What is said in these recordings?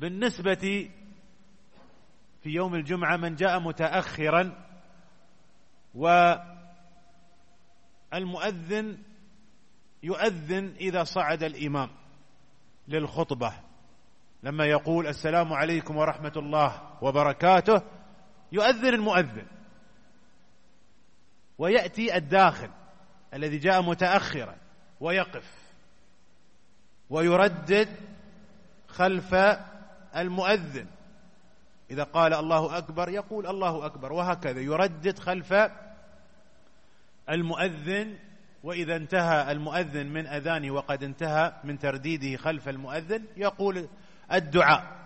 بالنسبة في يوم الجمعة من جاء متأخرا والمؤذن يؤذن إذا صعد الإمام للخطبة لما يقول السلام عليكم ورحمة الله وبركاته يؤذن المؤذن. ويأتي الداخل الذي جاء متأخرا ويقف ويردد خلف المؤذن. إذا قال الله أكبر يقول الله أكبر وهكذا يردد خلف المؤذن. وإذا انتهى المؤذن من أذانه وقد انتهى من ترديده خلف المؤذن يقول الدعاء.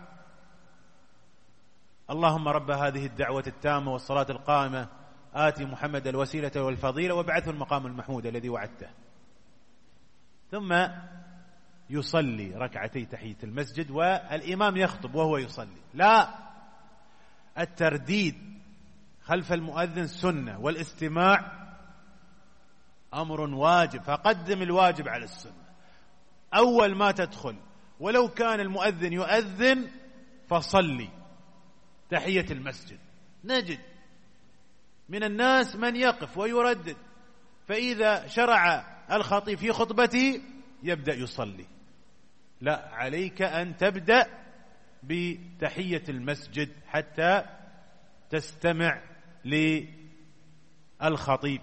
اللهم رب هذه الدعوة التامة والصلاة القائمة آتي محمد الوسيلة والفضيلة وابعثه المقام المحمود الذي وعدته. ثم يصلي ركعتي تحية المسجد والإمام يخطب وهو يصلي. لا الترديد خلف المؤذن سنة والاستماع أمر واجب فقدم الواجب على السنة. أول ما تدخل ولو كان المؤذن يؤذن فصلي تحية المسجد. نجد من الناس من يقف ويردد فإذا شرع الخطيب في خطبته يبدأ يصلي. لا عليك أن تبدأ بتحية المسجد حتى تستمع للخطيب.